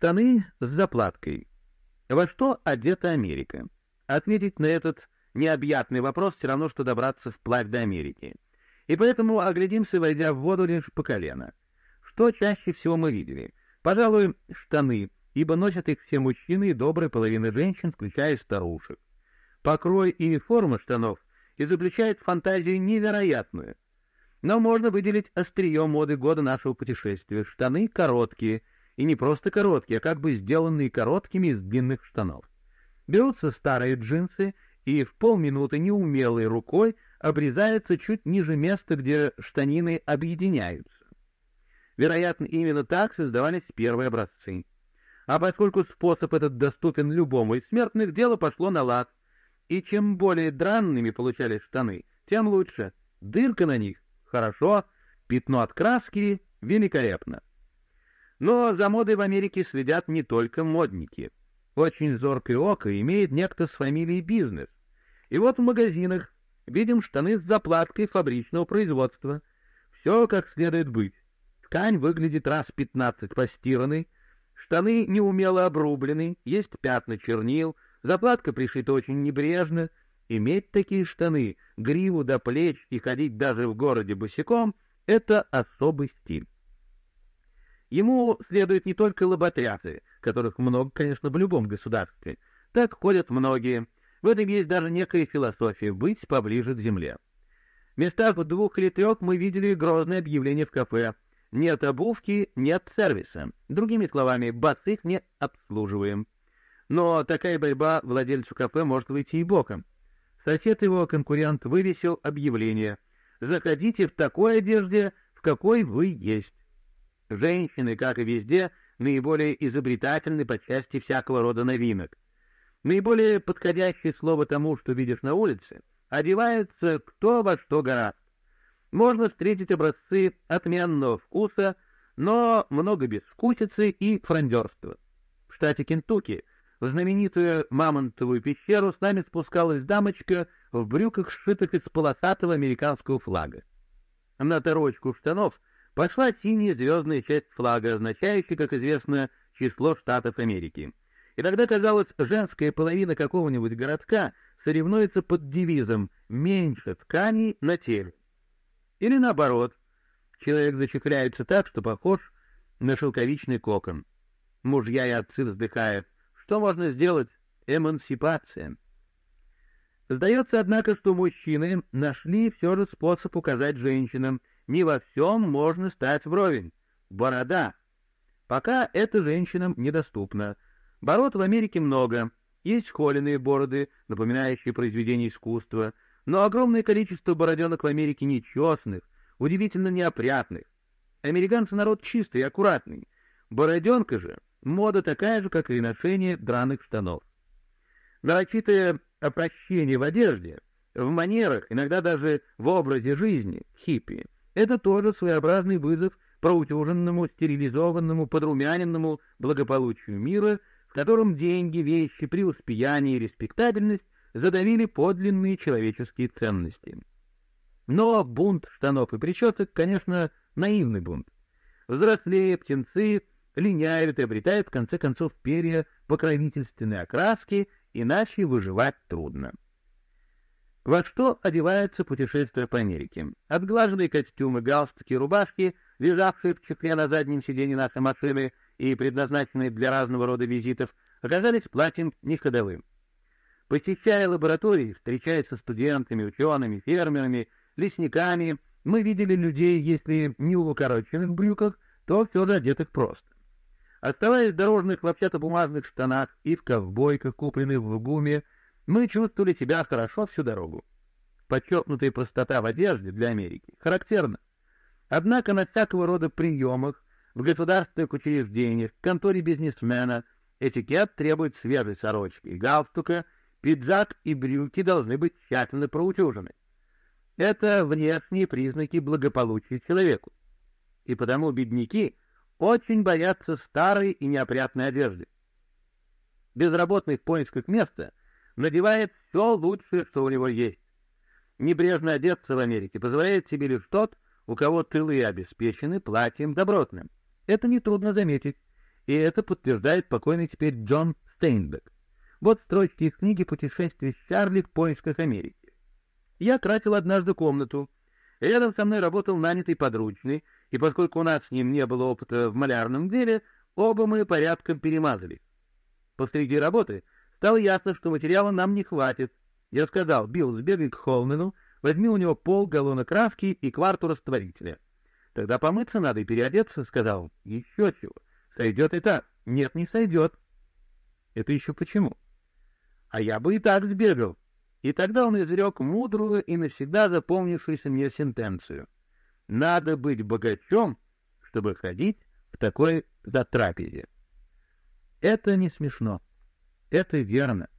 Штаны с заплаткой. Во что одета Америка? Ответить на этот необъятный вопрос все равно, что добраться вплавь до Америки. И поэтому оглядимся, войдя в воду лишь по колено. Что чаще всего мы видели? Пожалуй, штаны, ибо носят их все мужчины и добрая половина женщин, включая старушек. Покрой и форма штанов изобличает фантазию невероятную. Но можно выделить острие моды года нашего путешествия. Штаны короткие, и не просто короткие, а как бы сделанные короткими из длинных штанов. Берутся старые джинсы, и в полминуты неумелой рукой обрезается чуть ниже места, где штанины объединяются. Вероятно, именно так создавались первые образцы. А поскольку способ этот доступен любому из смертных, дело пошло на лад. И чем более дранными получались штаны, тем лучше. Дырка на них — хорошо, пятно от краски — великолепно. Но за модой в Америке следят не только модники. Очень зоркое око имеет некто с фамилией бизнес. И вот в магазинах видим штаны с заплаткой фабричного производства. Все как следует быть. Ткань выглядит раз пятнадцать постиранной, штаны неумело обрублены, есть пятна чернил, заплатка пришита очень небрежно. Иметь такие штаны, гриву до плеч и ходить даже в городе босиком — это особый стиль. Ему следуют не только лоботрясы, которых много, конечно, в любом государстве. Так ходят многие. В этом есть даже некая философия — быть поближе к земле. В местах двух или трех мы видели грозное объявление в кафе. Нет обувки, нет сервиса. Другими словами, босых не обслуживаем. Но такая борьба владельцу кафе может выйти и боком. Сосед его конкурент вывесил объявление «Заходите в такой одежде, в какой вы есть». Женщины, как и везде, наиболее изобретательны по части всякого рода новинок. Наиболее подходящее слово тому, что видишь на улице, одевается кто во что гораст. Можно встретить образцы отменного вкуса, но много безвкусицы и фрондерства. В штате Кентукки в знаменитую Мамонтовую пещеру с нами спускалась дамочка в брюках, сшитых из полосатого американского флага. На торочку штанов пошла синяя звездная часть флага, означающая, как известно, число штатов Америки. И тогда, казалось, женская половина какого-нибудь городка соревнуется под девизом «меньше тканей на теле». Или наоборот, человек зачехляется так, что похож на шелковичный кокон. Мужья и отцы вздыхают. Что можно сделать? Эмансипация. Сдается, однако, что мужчины нашли все же способ указать женщинам, не во всем можно стать вровень. Борода. Пока это женщинам недоступно. Бород в Америке много. Есть холеные бороды, напоминающие произведения искусства, но огромное количество бороденок в Америке нечестных, удивительно неопрятных. Американцы народ чистый и аккуратный. Бороденка же — мода такая же, как и ношение драных штанов. Нарочитое опрощение в одежде, в манерах, иногда даже в образе жизни, хиппи — это тоже своеобразный вызов проутюженному, стерилизованному, подрумяненному благополучию мира, в котором деньги, вещи, преуспеяние и респектабельность задавили подлинные человеческие ценности. Но бунт штанов и причесок, конечно, наивный бунт. Взрослее птенцы линяют и обретают в конце концов перья покровительственной окраски, иначе выживать трудно. Во что одеваются путешествия по Америке? Отглаженные костюмы, галстуки, рубашки, лежавшие в чехле на заднем сиденье нашей машины и предназначенные для разного рода визитов, оказались платьем неходовым. Посещая лаборатории, встречаясь со студентами, учеными, фермерами, лесниками, мы видели людей, если не в укороченных брюках, то все же одетых просто. Оставаясь в дорожных хлопчатобумажных штанах и в ковбойках, купленных в ГУМе, мы чувствовали себя хорошо всю дорогу. Подчеркнутая простота в одежде для Америки характерна. Однако на всякого рода приемах, в государственных учреждениях, в конторе бизнесмена этикет требует свежей сорочки галстука, пиджак и брюки должны быть тщательно проутюжены. Это внешние признаки благополучия человеку. И потому бедняки очень боятся старой и неопрятной одежды. Безработный в поисках места надевает все лучшее, что у него есть. Небрежно одеться в Америке позволяет себе лишь тот, у кого тылы обеспечены платьем добротным. Это нетрудно заметить. и это подтверждает покойный теперь Джон Стейнбек. Вот строчки из книги «Путешествие Чарли в поисках Америки». Я тратил однажды комнату. Рядом со мной работал нанятый подручный, и поскольку у нас с ним не было опыта в малярном деле, оба мы порядком перемазали. Посреди работы стало ясно, что материала нам не хватит. Я сказал, Билл, сбегай к Холмену, возьми у него пол галлона краски и кварту растворителя. Тогда помыться надо и переодеться, сказал. Еще чего. Сойдет и так. Нет, не сойдет. Это еще почему? А я бы и так сбегал. И тогда он изрек мудрую и навсегда запомнившуюся мне сентенцию. Надо быть богачом, чтобы ходить в такой затрапезе. Это не смешно. Это верно.